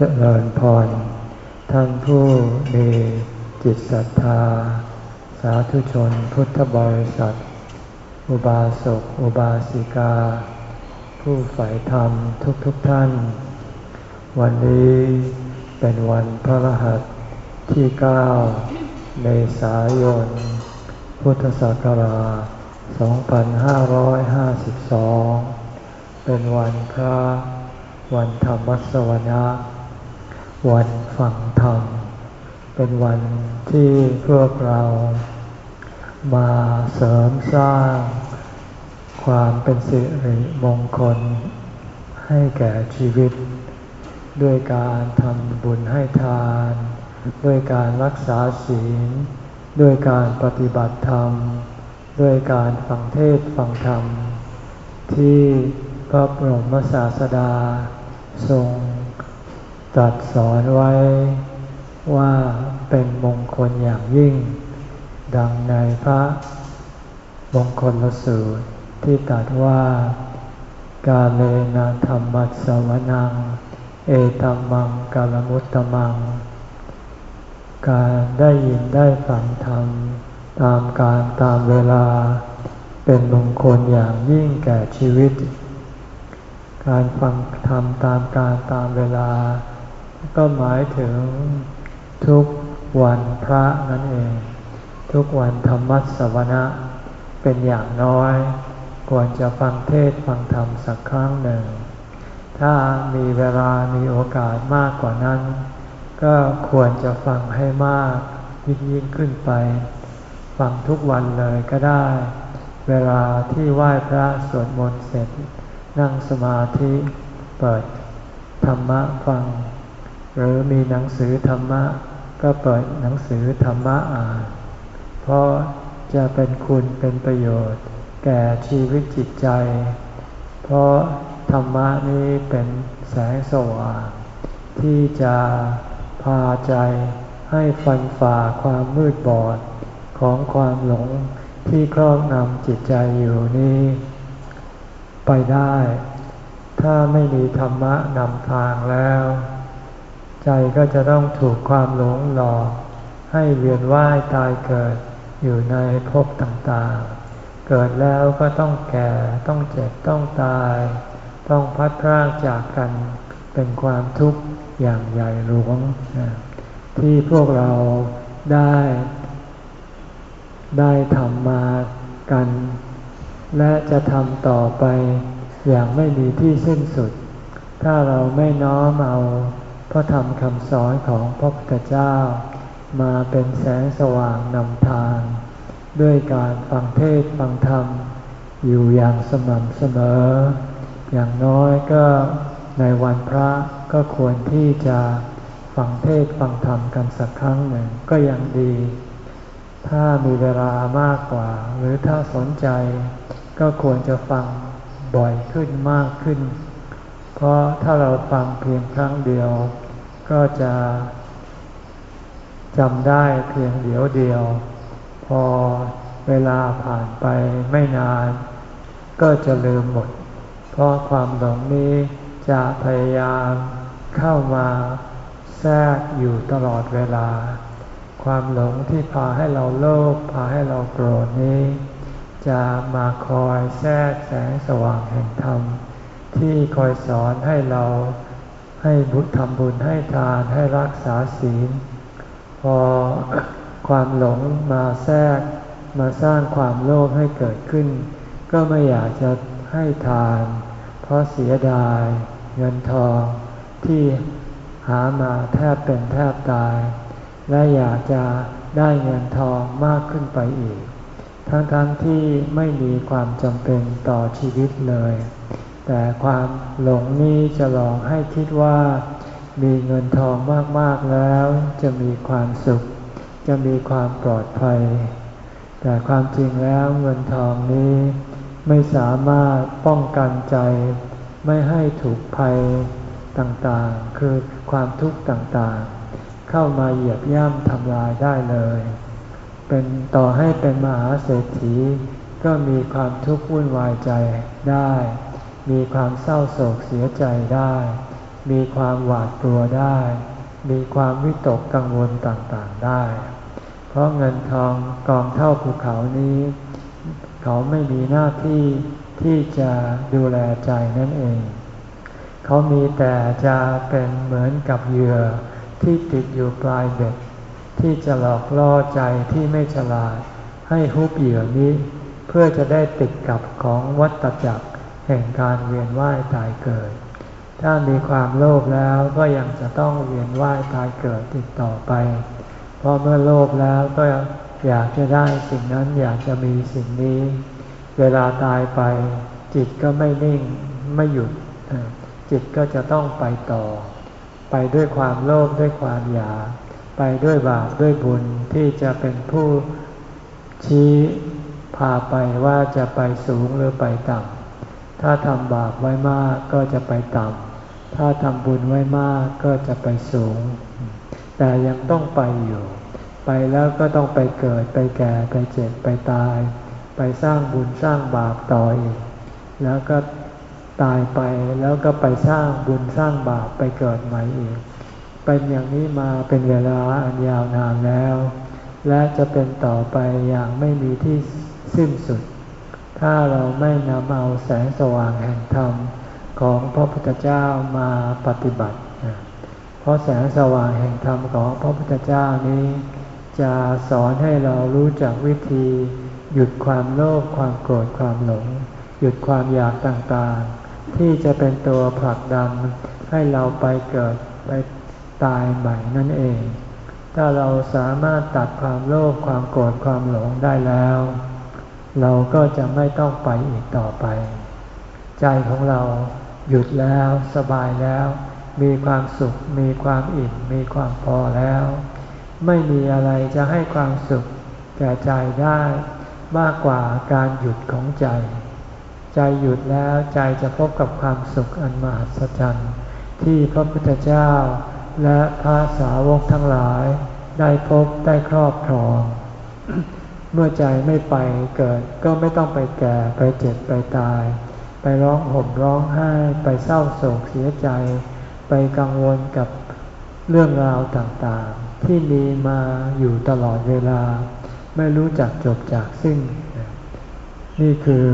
เจริญพร ท่านผู้มีจิตศรัทธา สาธุชนพุทธบริษัท อุบาสกอุบาสิกา ผู้ใฝ่ธรรมทุกๆทท่าน วันนี้เป็นวันพระรหัสที่เก้าเมษายน พุทธศักราช 2552 เป็นวันพระวันธรรมสวนา วันฟังธรรม เป็นวันที่พวกเรามาเสริมสร้าง ความเป็นสิริมงคล ให้แก่ชีวิต ด้วยการทำบุญให้ทาน ด้วยการรักษาศีล ด้วยการปฏิบัติธรรม ด้วยการฟังเทศฟังธรรม ที่พระบรมศาสดาทรง ตรัสสอนไว้ว่าเป็นมงคลอย่างยิ่ง ดังในพระมงคลสูตรที่ตรัสว่ากาเลนะธรรมัสวนัง เอตัมมังกาลมุตตมัง การได้ยินได้ฟังธรรมตามการตามเวลา เป็นมงคลอย่างยิ่งแก่ชีวิต การฟังธรรมตามการตามเวลา ก็หมายถึงทุกวันพระนั่นเอง ทุกวันธรรมสวนะ เป็นอย่างน้อย ควรจะฟังเทศฟังธรรมสักครั้งหนึ่ง ถ้ามีเวลามีโอกาสมากกว่านั้น ก็ควรจะฟังให้มากยิ่งยิ่งขึ้นไป ฟังทุกวันเลยก็ได้ เวลาที่ไหว้พระสวดมนต์เสร็จ นั่งสมาธิ เปิดธรรมะฟัง หรือมีหนังสือธรรมะ ก็เปิดหนังสือธรรมะอ่าน เพราะจะเป็นคุณเป็นประโยชน์ แก่ชีวิตจิตใจ เพราะธรรมะนี้เป็นแสงสว่างที่จะพาใจให้ฟันฝ่าความมืดบอดของความหลงที่ครอบงำจิตใจอยู่นี้ ไปได้ ถ้าไม่มีธรรมะนำทางแล้ว ใจก็จะต้องถูกความหลงหลอกให้เวียนว่ายตายเกิดอยู่ในภพต่างๆ เกิดแล้วก็ต้องแก่ต้องเจ็บต้องตาย ต้องพัดพรากจากกันเป็นความทุกข์อย่างใหญ่หลวง ที่พวกเราได้ ได้ทำมากัน และจะทำต่อไปอย่างไม่มีที่สิ้นสุด ถ้าเราไม่น้อมเอา พระธรรมคำสอนของพระพุทธเจ้า มาเป็นแสงสว่างนำทาง ด้วยการฟังเทศฟังธรรม อยู่อย่างสม่ำเสมอ อย่างน้อยก็ในวันพระก็ควรที่จะฟังเทศฟังธรรมกันสักครั้งหนึ่งก็ยังดี ถ้ามีเวลามากกว่า หรือถ้าสนใจ ก็ควรจะฟังบ่อยขึ้นมากขึ้น เพราะถ้าเราฟังเพียงครั้งเดียว ก็จะจำได้เพียงเดียวเดียว พอเวลาผ่านไปไม่นาน ก็จะลืมหมด เพราะความหลงนี้จะพยายามเข้ามาแทรกอยู่ตลอดเวลา ความหลงที่พาให้เราโลภพาให้เราโกรธนี้ จะมาคอยแทรกแสงสว่างแห่งธรรม ที่คอยสอนให้เราให้บุญทำบุญให้ทานให้รักษาศีล พอความหลงมาแทรกมาสร้างความโลภให้เกิดขึ้น ก็ไม่อยากจะให้ทาน เพราะเสียดาย เงินทองที่หามาแทบเป็นแทบตาย และอยากจะได้เงินทองมากขึ้นไปอีก ทั้งๆทที่ไม่มีความจำเป็นต่อชีวิตเลย แต่ความหลงนี้จะหลอกให้คิดว่า มีเงินทองมากๆแล้ว จะมีความสุข จะมีความปลอดภัย แต่ความจริงแล้วเงินทองนี้ ไม่สามารถป้องกันใจ ไม่ให้ถูกภัยต่างๆ คือความทุกข์ต่างๆ เข้ามาเหยียบย่ำทำลายได้เลย เป็นต่อให้เป็นมหาเศรษฐี ก็มีความทุกข์วุ่นวายใจได้ มีความเศร้าโศกเสียใจได้ มีความหวาดกลัวได้ มีความวิตกกังวลต่างๆได้ เพราะเงินทองกองเท่าภูเขานี้ เขาไม่มีหน้าที่ที่จะดูแลใจนั่นเอง เขามีแต่จะเป็นเหมือนกับเหยื่อที่ติดอยู่ปลายเบ็ดที่จะหลอกล่อใจที่ไม่ฉลาดให้ฮุบเหยื่อนี้ เพื่อจะได้ติดกับของวัตจักร แห่งการเวียนว่ายตายเกิด ถ้ามีความโลภแล้วก็ยังจะต้องเวียนว่ายตายเกิดติดต่อไป เพราะเมื่อโลภแล้วก็อยากจะได้สิ่งนั้นอยากจะมีสิ่งนี้ เวลาตายไป จิตก็ไม่นิ่งไม่หยุด จิตก็จะต้องไปต่อ ไปด้วยความโลภด้วยความอยากไปด้วยบาปด้วยบุญที่จะเป็นผู้ชี้พาไปว่าจะไปสูงหรือไปต่ำ ถ้าทำบาปไว้มากก็จะไปต่ำ ถ้าทำบุญไว้มากก็จะไปสูง แต่ยังต้องไปอยู่ ไปแล้วก็ต้องไปเกิดไปแก่ไปเจ็บไปตาย ไปสร้างบุญสร้างบาปต่ออีก แล้วก็ตายไปแล้วก็ไปสร้างบุญสร้างบาปไปเกิดใหม่อีก เป็นอย่างนี้มาเป็นเวลาอันยาวนานแล้ว และจะเป็นต่อไปอย่างไม่มีที่สิ้นสุด ถ้าเราไม่นำเอาแสงสว่างแห่งธรรมของพระพุทธเจ้ามาปฏิบัติ เพราะแสงสว่างแห่งธรรมของพระพุทธเจ้านี้ จะสอนให้เรารู้จักวิธี หยุดความโลภความโกรธความหลง หยุดความอยากต่างๆ ที่จะเป็นตัวผลักดันให้เราไปเกิดไปตายใหม่นั่นเอง ถ้าเราสามารถตัดความโลภความโกรธความหลงได้แล้ว เราก็จะไม่ต้องไปอีกต่อไป ใจของเราหยุดแล้วสบายแล้ว มีความสุข มีความอิ่มมีความพอแล้ว ไม่มีอะไรจะให้ความสุขแก่ใจได้มากกว่าการหยุดของใจ ใจหยุดแล้วใจจะพบกับความสุขอันมหัศจรรย์ที่พระพุทธเจ้า และพระสาวกทั้งหลายได้พบได้ครอบครอง เมื่อใจไม่ไปเกิดก็ไม่ต้องไปแก่ไปเจ็บไปตาย ไปร้องห่มร้องไห้ ไปเศร้าโศกเสียใจ ไปกังวลกับเรื่องราวต่างๆ ที่มีมาอยู่ตลอดเวลา ไม่รู้จักจบจากสิ้น นี่คือ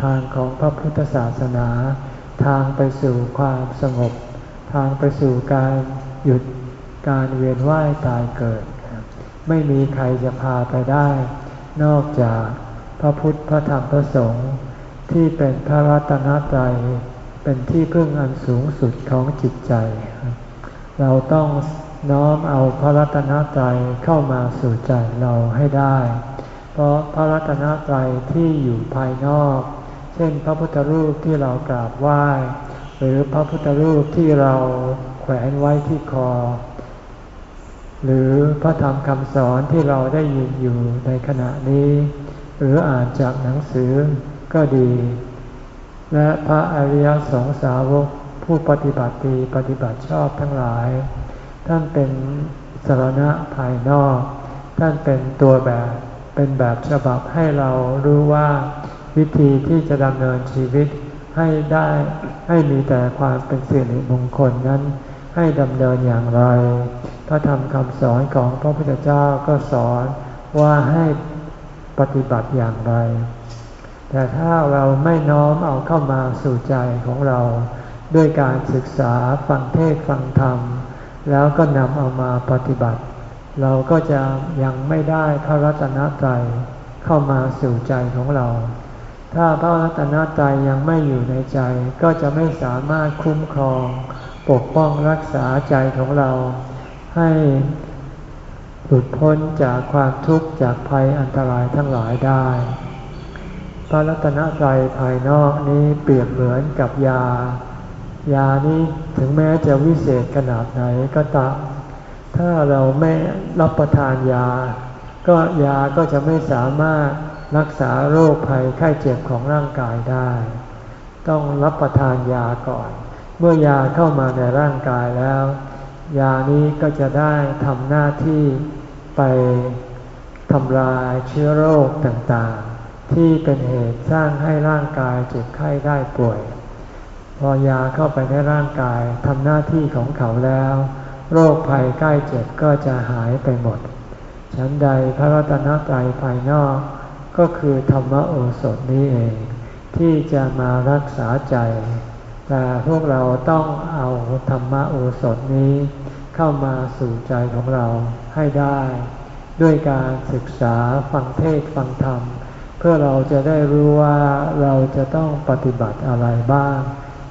ทางของพระพุทธศาสนา ทางไปสู่ความสงบ ทางไปสู่การหยุดการเวียนว่ายตายเกิด ไม่มีใครจะพาไปได้ นอกจากพระพุทธพระธรรมพระสงฆ์ที่เป็นพระรัตนตรัยเป็นที่พึ่งอันสูงสุดของจิตใจ เราต้องน้อมเอาพระรัตนตรัยเข้ามาสู่ใจเราให้ได้ เพราะพระรัตนตรัยที่อยู่ภายนอก เช่นพระพุทธรูปที่เรากราบไหว้ หรือพระพุทธรูปที่เราแขวนไว้ที่คอ หรือพระธรรมคำสอนที่เราได้ยินอยู่ในขณะนี้ หรืออ่านจากหนังสือก็ดี และพระอริยสงสาวกผู้ปฏิบัติดีปฏิบัติชอบทั้งหลาย ท่านเป็นสารณะภายนอก ท่านเป็นตัวแบบเป็นแบบฉบับให้เรารู้ว่าวิธีที่จะดำเนินชีวิตให้ได้ให้มีแต่ความเป็นสิริมงคลนั้น ให้ดำเนินอย่างไร พระธรรมคำสอนของพระพุทธเจ้าก็สอนว่าให้ปฏิบัติอย่างไร แต่ถ้าเราไม่น้อมเอาเข้ามาสู่ใจของเรา ด้วยการศึกษาฟังเทศฟังธรรม แล้วก็นำเอามาปฏิบัติ เราก็จะยังไม่ได้พระรัตนตรัยเข้ามาสู่ใจของเรา ถ้าพระรัตนตรัยยังไม่อยู่ในใจ ก็จะไม่สามารถคุ้มครอง ปกป้องรักษาใจของเรา ให้หลุดพ้นจากความทุกข์จากภัยอันตรายทั้งหลายได้ พระรัตนตรัยภายนอกนี้เปรียบเหมือนกับยา ยานี้ถึงแม้จะวิเศษขนาดไหนก็ตาม ถ้าเราไม่รับประทานยา ก็ยาก็จะไม่สามารถรักษาโรคภัยไข้เจ็บของร่างกายได้ ต้องรับประทานยาก่อน เมื่อยาเข้ามาในร่างกายแล้ว ยานี้ก็จะได้ทำหน้าที่ไปทำลายเชื้อโรคต่างๆ ที่เป็นเหตุสร้างให้ร่างกายเจ็บไข้ได้ป่วย พอยาเข้าไปในร่างกายทำหน้าที่ของเขาแล้ว โรคภัยใกล้เจ็บก็จะหายไปหมดฉันใดพระรัตนตรัยภายนอก ก็คือธรรมโอสถนี้เอง ที่จะมารักษาใจ แต่พวกเราต้องเอาธรรมโอสถนี้เข้ามาสู่ใจของเราให้ได้ ด้วยการศึกษาฟังเทศฟังธรรม เพื่อเราจะได้รู้ว่าเราจะต้องปฏิบัติอะไรบ้าง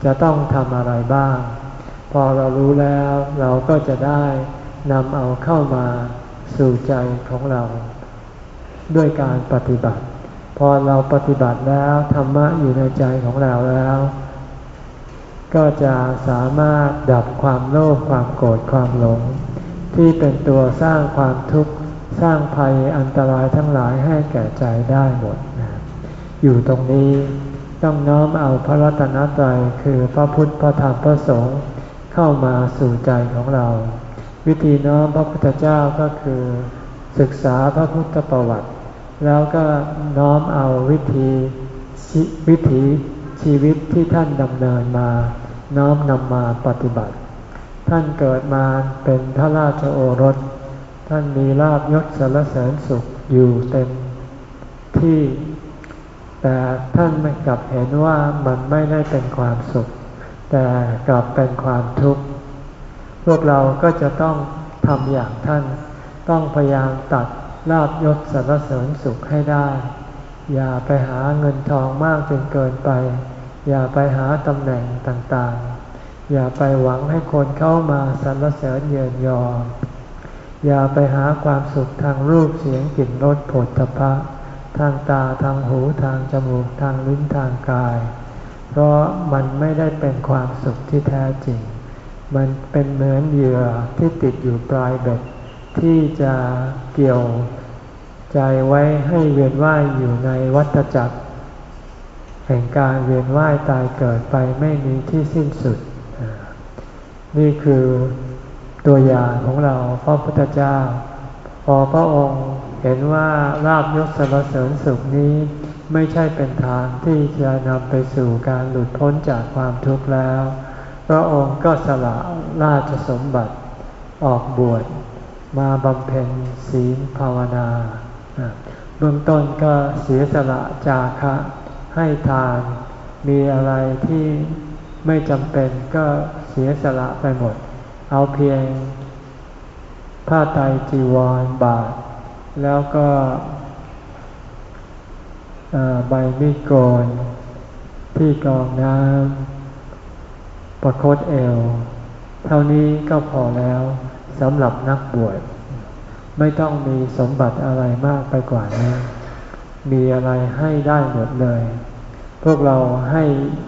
จะต้องทำอะไรบ้าง พอเรารู้แล้วเราก็จะได้นำเอาเข้ามาสู่ใจของเรา ด้วยการปฏิบัติ พอเราปฏิบัติแล้วธรรมะอยู่ในใจของเราแล้ว ก็จะสามารถดับความโลภความโกรธความหลง ที่เป็นตัวสร้างความทุกข์สร้างภัยอันตรายทั้งหลายให้แก่ใจได้หมด อยู่ตรงนี้ต้องน้อมเอาพระรัตนตรัยคือพระพุทธพระธรรมพระสงฆ์เข้ามาสู่ใจของเรา วิธีน้อมพระพุทธเจ้าก็คือ ศึกษาพระพุทธประวัติ แล้วก็น้อมเอาวิธีวิถี ชีวิตที่ท่านดำเนินมา น้อมนำมาปฏิบัติ ท่านเกิดมาเป็นพระราชโอรส ท่านมีลาบยศสารเสริญสุขอยู่เต็มที่ แต่ท่านไม่กลับเห็นว่ามันไม่ได้เป็นความสุข แต่กลับเป็นความทุกข์ พวกเราก็จะต้องทำอย่างท่าน ต้องพยายามตัดลาบยศสรรเสริญสุขให้ได้ อย่าไปหาเงินทองมากจนเกินไป อย่าไปหาตำแหน่งต่างๆ อย่าไปหวังให้คนเข้ามาสรรเสริญเยินยอ อย่าไปหาความสุขทางรูปเสียงกลิ่นรสผลตภะทางตาทางหูทางจมูกทางลิ้นทางกาย เพราะมันไม่ได้เป็นความสุขที่แท้จริง มันเป็นเหมือนเหยื่อที่ติดอยู่ปลายเบ็ดที่จะเกี่ยวใจไว้ให้เวียนว่ายอยู่ในวัฏจักร แห่งการเวียนว่ายตายเกิดไปไม่มีที่สิ้นสุด นี่คือตัวอย่างของเราพระพุทธเจ้า พอพระองค์เห็นว่าลาบยศสรรเสริญสุขนี้ไม่ใช่เป็นทางที่จะนำไปสู่การหลุดพ้นจากความทุกข์แล้ว พระองค์ก็สละราชสมบัติออกบวชมาบำเพ็ญศีลภาวนา เบื้องต้นก็เสียสละจาคะ ให้ทาน มีอะไรที่ไม่จำเป็นก็เสียสละไปหมด เอาเพียง ผ้าไตจีวรบาท แล้วก็ใบมีดโกนที่กองน้ำประคตเอว เท่านี้ก็พอแล้วสำหรับนักบวชไม่ต้องมีสมบัติอะไรมากไปกว่านี้ มีอะไรให้ได้หมดเลย พวกเราให้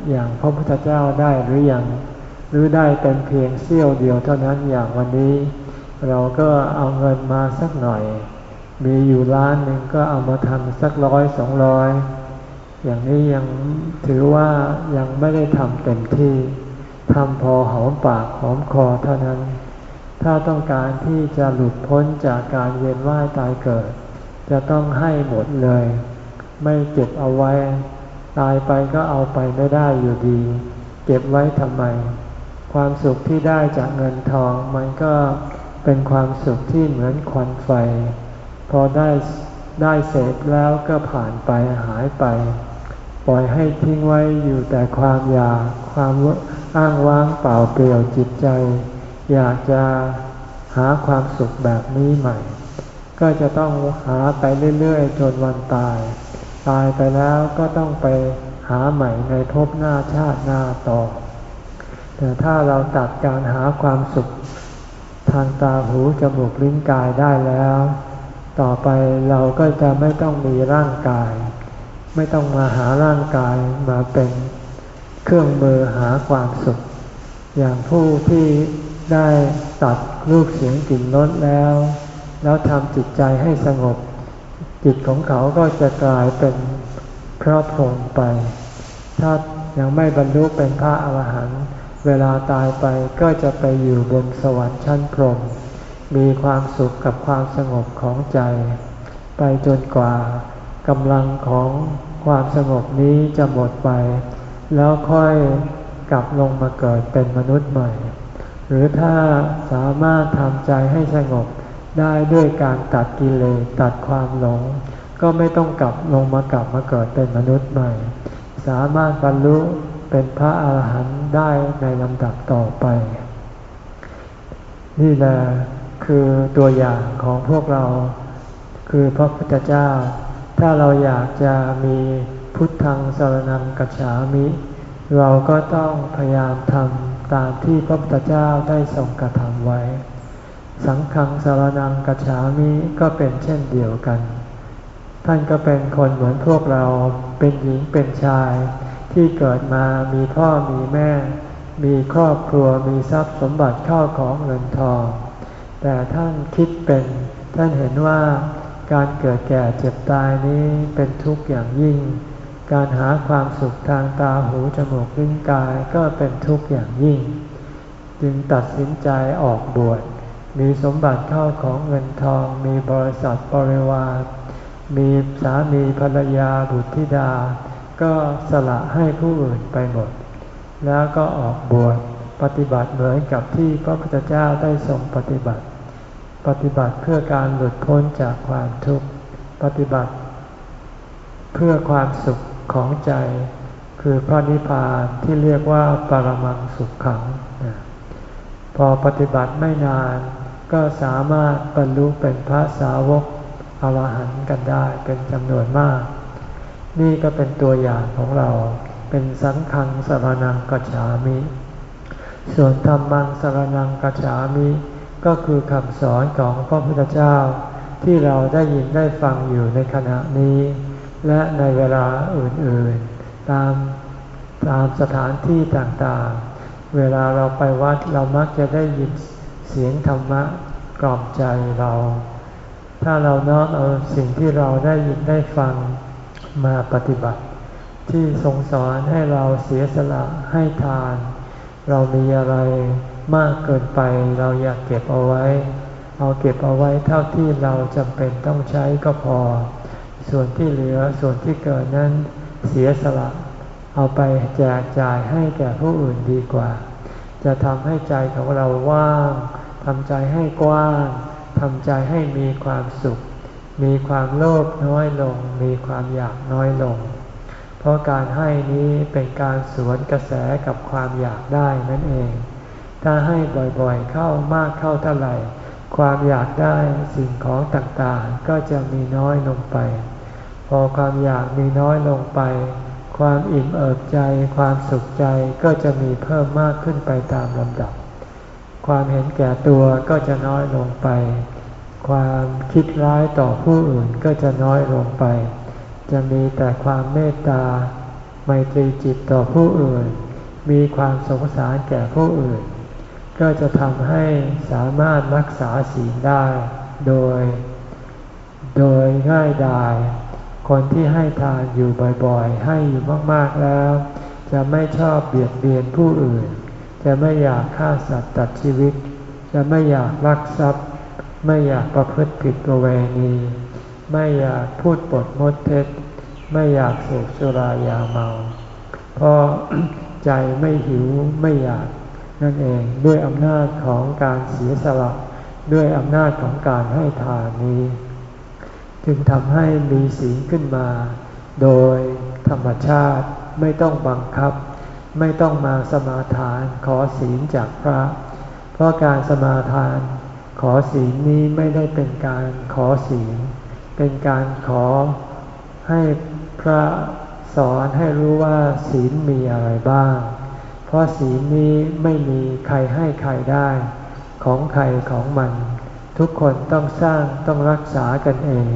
อย่างพระพุทธเจ้าได้หรืออยังหรือได้เป็นเพียงเสี้ยวเดียวเท่านั้นอย่างวันนี้ เราก็เอาเงินมาสักหน่อย มีอยู่ล้านหนึ่งก็เอามาทำสักร้อยสองร้อยอย่างนี้ยังถือว่ายังไม่ได้ทำเต็มที่ทำพอหอมปากหอมคอเท่านั้น ถ้าต้องการที่จะหลุดพ้นจากการเวียนว่ายตายเกิด จะต้องให้หมดเลย ไม่เก็บเอาไว้ ตายไปก็เอาไปไม่ได้อยู่ดี เก็บไว้ทำไม ความสุขที่ได้จากเงินทอง มันก็เป็นความสุขที่เหมือนควันไฟ พอได้ได้เสร็แล้วก็ผ่านไปหายไป ปล่อยให้ทิ้งไว้อยู่แต่ความอยากความอ้างว้างเปล่าเปลี่ยวจิตใจ อยากจะหาความสุขแบบนี้ใหม่ ก็จะต้องหาไปเรื่อยๆ จนวันตาย ตายไปแล้วก็ต้องไปหาใหม่ในภพหน้าชาติหน้าต่อ แต่ถ้าเราตัดการหาความสุข ทางตาหูจมูกลิ้นกายได้แล้ว ต่อไปเราก็จะไม่ต้องมีร่างกาย ไม่ต้องมาหาร่างกายมาเป็นเครื่องมือหาความสุข อย่างผู้ที่ได้ตัดรูปเสียงกลิ่นรสแล้ว แล้วทำจิตใจให้สงบ จิตของเขาก็จะกลายเป็นพระพรหมไป ถ้ายังไม่บรรลุเป็นพระอรหันต์เวลาตายไปก็จะไปอยู่บนสวรรค์ชั้นพรหมมีความสุขกับความสงบของใจ ไปจนกว่ากำลังของความสงบนี้จะหมดไป แล้วค่อยกลับลงมาเกิดเป็นมนุษย์ใหม่ หรือถ้าสามารถทำใจให้สงบ ได้ด้วยการตัดกิเลสตัดความหลง ก็ไม่ต้องกลับลงมากลับมาเกิดเป็นมนุษย์ใหม่ สามารถบรรลุเป็นพระอาหารหันต์ได้ในลำดับต่อไป นี่แหละคือตัวอย่างของพวกเรา คือพระพุทธเจ้า ถ้าเราอยากจะมีพุทธังสารนังกัจฉามิ เราก็ต้องพยายามทำตามที่พระพุทธเจ้าได้ทรงกระทำไว้ สังฆังสารนังกัจฉามิก็เป็นเช่นเดียวกัน ท่านก็เป็นคนเหมือนพวกเราเป็นหญิงเป็นชาย ที่เกิดมามีพ่อมีแม่ มีครอบครัวมีทรัพย์สมบัติเข้าของเงินทอง แต่ท่านคิดเป็น ท่านเห็นว่าการเกิดแก่เจ็บตายนี้เป็นทุกข์อย่างยิ่ง การหาความสุขทางตาหูจมูกลิ้นกายก็เป็นทุกข์อย่างยิ่ง จึงตัดสินใจออกบวช มีสมบัติเข้าของเงินทอง มีบริษัทบริวาร มีสามีภรรยาบุตรธิดา ก็สละให้ผู้อื่นไปหมด แล้วก็ออกบวชปฏิบัติเหมือนกับที่พระพุทธเจ้าได้ทรงปฏิบัติ ปฏิบัติเพื่อการหลุดพ้นจากความทุกข์ ปฏิบัติ เพื่อความสุขของใจ คือพระนิพพานที่เรียกว่าปรมังสุขขัง พอปฏิบัติไม่นาน ก็สามารถบรรลุเป็นพระสาวกอรหันต์กันได้เป็นจำนวนมาก นี่ก็เป็นตัวอย่างของเราเป็นสังฆังสรนังกัจฉามิ ส่วนธรรมังสรนังกัจฉามิ ก็คือคำสอนของพระพุทธเจ้า ที่เราได้ยินได้ฟังอยู่ในขณะนี้ และในเวลาอื่นๆ ตามตามสถานที่ต่างๆ เวลาเราไปวัดเรามักจะได้ยิน เสียงธรรมะกล่อมใจเรา ถ้าเราน้อมเอาสิ่งที่เราได้ยินได้ฟังมาปฏิบัติ ที่ทรงสอนให้เราเสียสละให้ทาน เรามีอะไรมากเกินไปเราอยากเก็บเอาไว้ เอาเก็บเอาไว้เท่าที่เราจำเป็นต้องใช้ก็พอ ส่วนที่เหลือส่วนที่เกิดนั้นเสียสละ เอาไปแจกจ่ายให้แก่ผู้อื่นดีกว่า จะทำให้ใจของเราว่างทำใจให้กว้างทำใจให้มีความสุข มีความโลภน้อยลง มีความอยากน้อยลง เพราะการให้นี้เป็นการสวนกระแสกับความอยากได้นั่นเอง ถ้าให้บ่อยๆเข้ามากเข้าเท่าไหร่ ความอยากได้สิ่งของต่างๆ ก็จะมีน้อยลงไป พอความอยากมีน้อยลงไป ความอิ่มเอิบใจ ความสุขใจก็จะมีเพิ่มมากขึ้นไปตามลำดับ ความเห็นแก่ตัวก็จะน้อยลงไป ความคิดร้ายต่อผู้อื่นก็จะน้อยลงไป จะมีแต่ความเมตตา ไมตรีจิตต่อผู้อื่น มีความสงสารแก่ผู้อื่น ก็จะทำให้สามารถรักษาศีลได้ โดย โดยง่ายดาย คนที่ให้ทานอยู่บ่อยๆ ให้อยู่มากๆแล้ว จะไม่ชอบเบียดเบียนผู้อื่น จะไม่อยากฆ่าสัตว์ตัดชีวิต จะไม่อยากลักทรัพย์ ไม่อยากประพฤติผิดประเวณี ไม่อยากพูดปดมดเท็จ ไม่อยากสูบสุรายาเมา เพราะใจไม่หิวไม่อยากนั่นเองด้วยอำนาจของการเสียสละด้วยอำนาจของการให้ทานนี้ จึงทำให้มีศีลขึ้นมา โดยธรรมชาติไม่ต้องบังคับ ไม่ต้องมาสมาทานขอศีลจากพระ เพราะการสมาทาน ขอศีลนี้ไม่ได้เป็นการขอศีล เป็นการขอให้พระสอนให้รู้ว่าศีลมีอะไรบ้าง เพราะศีลนี้ไม่มีใครให้ใครได้ ของใครของมัน ทุกคนต้องสร้างต้องรักษากันเอง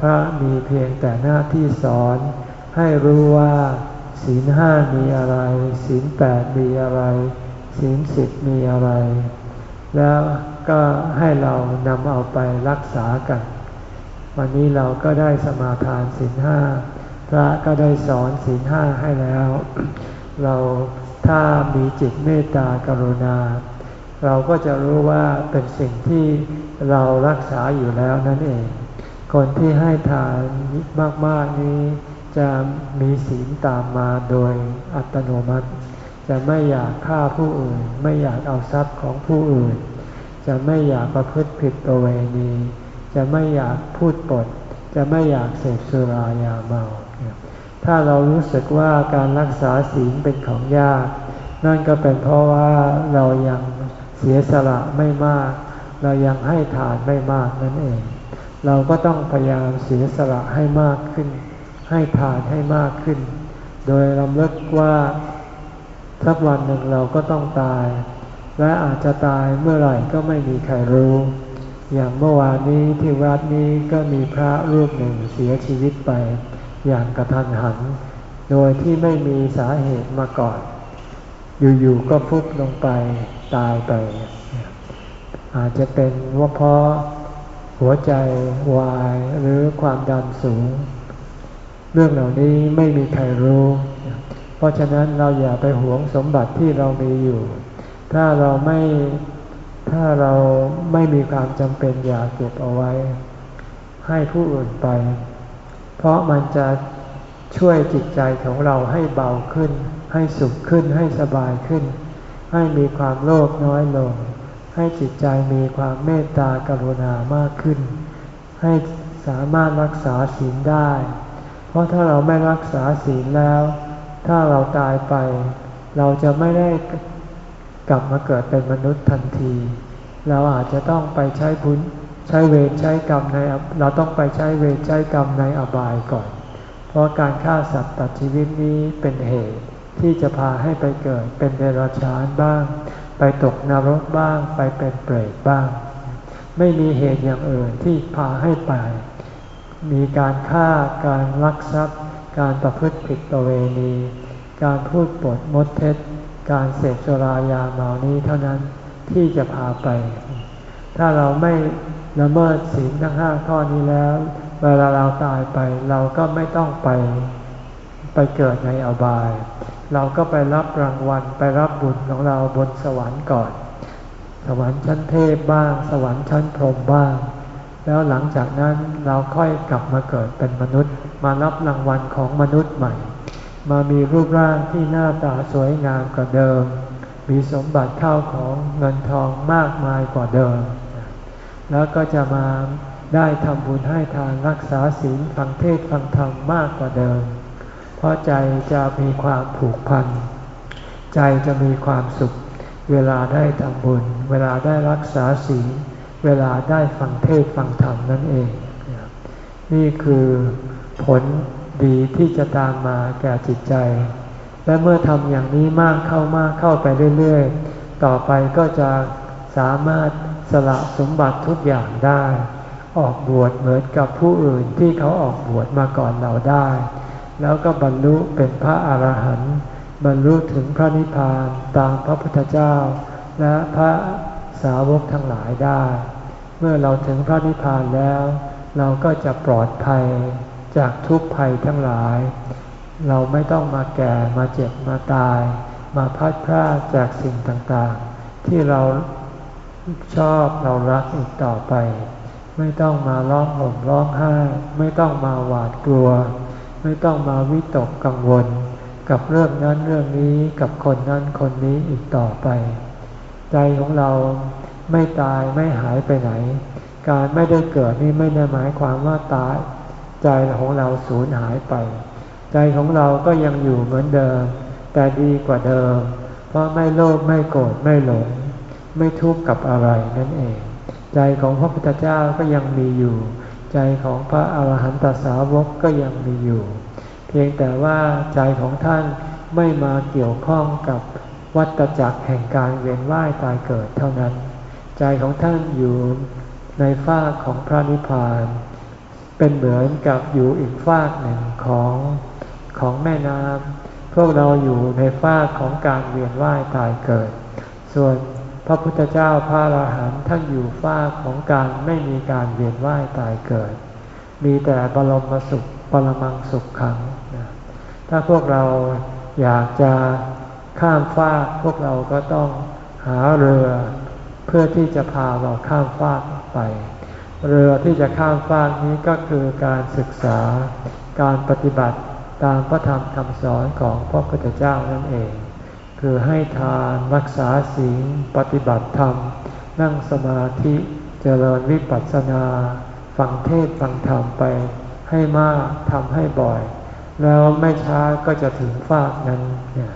พระมีเพียงแต่หน้าที่สอน ให้รู้ว่าศีลห้ามีอะไร ศีลแปดมีอะไร ศีลสิบมีอะไร แล้วก็ให้เรานำเอาไปรักษากัน วันนี้เราก็ได้สมาทานศีลห้าพระก็ได้สอนศีลห้าให้แล้ว เราถ้ามีจิตเมตตากรุณา เราก็จะรู้ว่าเป็นสิ่งที่เรารักษาอยู่แล้วนั่นเอง คนที่ให้ทานมาก ๆ นี้จะมีศีลตามมาโดยอัตโนมัติจจะไม่อยากฆ่าผู้อื่น ไม่อยากเอาทรัพย์ของผู้อื่น จะไม่อยากประพฤติผิดประเวณี จะไม่อยากพูดปด จะไม่อยากเสพสุรายาเมา ถ้าเรารู้สึกว่าการรักษาศีลเป็นของยาก นั่นก็เป็นเพราะว่าเรายังเสียสละไม่มาก เรายังให้ทานไม่มากนั่นเอง เราก็ต้องพยายามเสียสละให้มากขึ้น ให้ทานให้มากขึ้น โดยลำลึกว่าสักวันหนึ่งเราก็ต้องตาย และอาจจะตายเมื่อไหร่ก็ไม่มีใครรู้ อย่างเมื่อวานนี้ที่วัดนี้ก็มีพระรูปหนึ่งเสียชีวิตไป อย่างกระทันหัน โดยที่ไม่มีสาเหตุมาก่อน อยู่ๆก็ฟุบลงไปตายไป อาจจะเป็นว่าเพราะ หัวใจวายหรือความดันสูง เรื่องเหล่านี้ไม่มีใครรู้ เพราะฉะนั้นเราอย่าไปหวงสมบัติที่เรามีอยู่ ถ้าเราไม่ถ้าเราไม่มีความจำเป็นอย่าเก็บเอาไว้ ให้ผู้อื่นไป เพราะมันจะช่วยจิตใจของเราให้เบาขึ้น ให้สุขขึ้นให้สบายขึ้น ให้มีความโลภน้อยลง ให้จิตใจมีความเมตตากรุณามากขึ้น ให้สามารถรักษาศีลได้ เพราะถ้าเราไม่รักษาศีลแล้ว ถ้าเราตายไป เราจะไม่ได้กลับมาเกิดเป็นมนุษย์ทันที เราอาจจะต้องไปใช้บุญใช้เวรใช้กรรมในเราต้องไปใช้เวรใช้กรรมในอบายก่อน เพราะการฆ่าสัตว์ตัดชีวิตนี้เป็นเหตุที่จะพาให้ไปเกิดเป็นเดรัจฉานบ้าง ไปตกนรกบ้าง ไปเป็นเปรตบ้าง ไม่มีเหตุอย่างอื่นที่พาให้ไป มีการฆ่าการลักทรัพย์ การประพฤติผิดประเวณี การพูดปดมดเท็จ การเสพสุรายาเมานี้เท่านั้นที่จะพาไป ถ้าเราไม่ละเมิดศีลทั้งห้าข้อนี้แล้ว เวลาเราตายไปเราก็ไม่ต้องไปไปเกิดในอบาย เราก็ไปรับรางวัลไปรับบุญของเราบนสวรรค์ก่อน สวรรค์ชั้นเทพบ้าง สวรรค์ชั้นพรหมบ้าง แล้วหลังจากนั้นเราค่อยกลับมาเกิดเป็นมนุษย์ มารับรางวัลของมนุษย์ใหม่ มามีรูปร่างที่หน้าตาสวยงามกว่าเดิม มีสมบัติเข้าของเงินทองมากมายกว่าเดิม แล้วก็จะมาได้ทำบุญให้ทานรักษาศีลฟังเทศฟังธรรมมากกว่าเดิม เพราะใจจะมีความผูกพัน ใจจะมีความสุข เวลาได้ทำบุญ เวลาได้รักษาศีลเวลาได้ฟังเทศฟังธรรมนั่นเอง นี่คือผลดีที่จะตามมาแก่จิตใจ และเมื่อทำอย่างนี้มากเข้ามากเข้าไปเรื่อยๆ ต่อไปก็จะสามารถสละสมบัติทุกอย่างได้ ออกบวชเหมือนกับผู้อื่นที่เขาออกบวชมาก่อนเราได้ แล้วก็บรรลุเป็นพระอรหันต์บรรลุถึงพระนิพพานตามพระพุทธเจ้า และพระสาวกทั้งหลายได้ เมื่อเราถึงพระนิพพานแล้ว เราก็จะปลอดภัยจากทุกภัยทั้งหลาย เราไม่ต้องมาแก่มาเจ็บมาตาย มาพัดพลาดจากสิ่งต่างๆ ที่เราชอบเรารักอีกต่อไป ไม่ต้องมาร้องห่มร้องไห้ ไม่ต้องมาหวาดกลัว ไม่ต้องมาวิตกกังวล กับเรื่องนั้นเรื่องนี้กับคนนั้นคนนี้อีกต่อไป ใจของเราไม่ตายไม่หายไปไหน การไม่ได้เกิดนี่ไม่ได้หมายความว่าตาย ใจของเราสูญหายไป ใจของเราก็ยังอยู่เหมือนเดิม แต่ดีกว่าเดิม เพราะไม่โลภไม่โกรธไม่หลง ไม่ทุกข์กับอะไรนั่นเอง ใจของพระพุทธเจ้าก็ยังมีอยู่ ใจของพระอาหารหันตสาวกก็ยังมีอยู่ เพียงแต่ว่าใจของท่านไม่มาเกี่ยวข้องกับวัตจักรแห่งการเวียนว่ายตายเกิดเท่านั้น ใจของท่านอยู่ในฟากของพระนิพพาน เป็นเหมือนกับอยู่อีกฟากหนึ่งของของแม่น้ำพวกเราอยู่ในฟากของการเวียนว่ายตายเกิด ส่วน พระพุทธเจ้าพระอรหันต์ท่านอยู่ฟาของการไม่มีการเวียนว่ายตายเกิด มีแต่บรมสุขปรมังสุขขังถ้าพวกเราอยากจะข้ามฟากพวกเราก็ต้องหาเรือ เพื่อที่จะพาเราข้ามฟากไป เรือที่จะข้ามฟากนี้ก็คือการศึกษาการปฏิบัติตามพระธรรมคำสอนของพระพุทธเจ้านั่นเอง คือให้ทานรักษาศีลปฏิบัติธรรม นั่งสมาธิเจริญวิปัสสนา ฟังเทศฟังธรรมไป ให้มากทำให้บ่อย แล้วไม่ช้าก็จะถึงฟากนั้นเนี่ย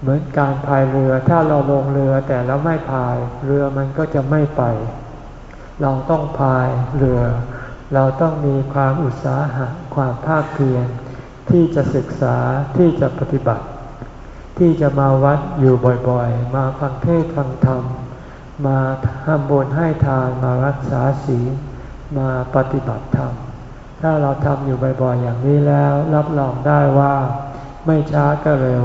เหมือนการพายเรือถ้าเราลงเรือแต่แล้วไม่พาย เรือมันก็จะไม่ไป เราต้องพายเรือ เราต้องมีความอุตสาหะความภาคเพียรที่จะศึกษาที่จะปฏิบัติ ที่จะมาวัดอยู่บ่อยๆ มาฟังเทศฟังธรรม มาทำบุญให้ทานมารักษาศีลมาปฏิบัติธรรม ถ้าเราทำอยู่บ่อยๆ อย่างนี้แล้ว รับรองได้ว่าไม่ช้าก็เร็ว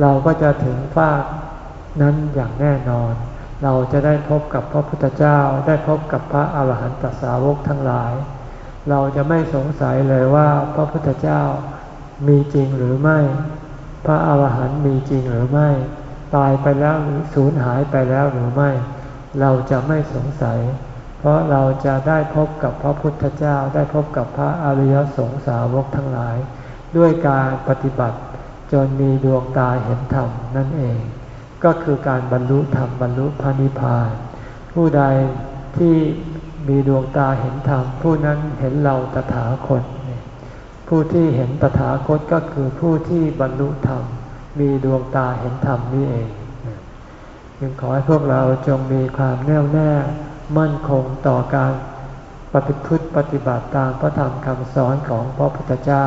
เราก็จะถึงฟากนั้นอย่างแน่นอน เราจะได้พบกับพระพุทธเจ้า ได้พบกับพระอาหารหันตสาวกทั้งหลาย เราจะไม่สงสัยเลยว่าพระพุทธเจ้ามีจริงหรือไม่ พระอาหารหันต์มีจริงหรือไม่ ตายไปแล้วสูญหายไปแล้วหรือไม่ เราจะไม่สงสัย เพราะเราจะได้พบกับพระพุทธเจ้าได้พบกับพระอริยสงสาวกทั้งหลาย ด้วยการปฏิบัติจนมีดวงตาเห็นธรรมนั่นเอง ก็คือการบรรลุธรรมบรรลุพระนิพพาน ผู้ใดที่มีดวงตาเห็นธรรมผู้นั้นเห็นเราตถาคต ผู้ที่เห็นตถาคตก็คือผู้ที่บรรลุธรรม มีดวงตาเห็นธรรมนี่เองจึงขอให้พวกเราจงมีความแน่วแน่มั่นคงต่อการปฏิพฤติปฏิบัติตามพระธรรมคำสอนของพระพุทธเจ้า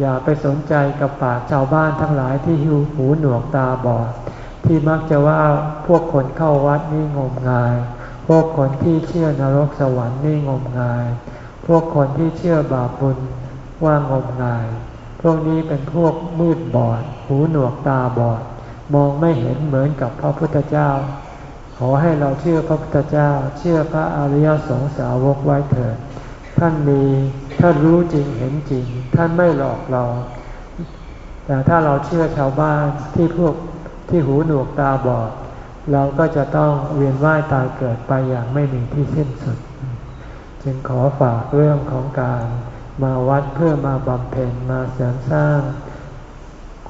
อย่าไปสนใจกับปากชาวบ้านทั้งหลายที่หิวหูหนวกตาบอด ที่มักจะว่าพวกคนเข้าวัดนี่งมงาย พวกคนที่เชื่อนรกสวรรค์นี่งมงาย พวกคนที่เชื่อบาปบุญ ว่างมงาย พวกนี้เป็นพวกมืดบอด หูหนวกตาบอด มองไม่เห็นเหมือนกับพระพุทธเจ้า ขอให้เราเชื่อพระพุทธเจ้า เชื่อพระอริยสงสาวกไว้เถิด ท่านมีท่านรู้จริงเห็นจริง ท่านไม่หลอกเรา แต่ถ้าเราเชื่อชาวบ้านที่พวกที่หูหนวกตาบอด เราก็จะต้องเวียนว่ายตายเกิดไปอย่างไม่มีที่สิ้นสุด จึงขอฝากเรื่องของการ มาวัดเพื่อมาบำเพ็ญมาเสริมสร้าง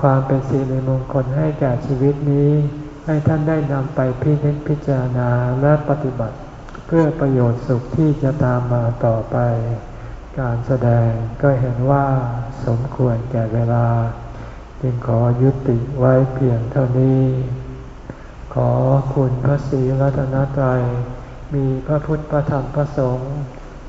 ความเป็นสิริมงคลให้แก่ชีวิตนี้ ให้ท่านได้นำไปพิจิตพิจารณาและปฏิบัติ เพื่อประโยชน์สุขที่จะตามมาต่อไป การแสดงก็เห็นว่าสมควรแก่เวลา จึงขอยุติไว้เพียงเท่านี้ ขอคุณพระศรีรัตนตรัยมีพระพุทธพระธรรมพระสงฆ์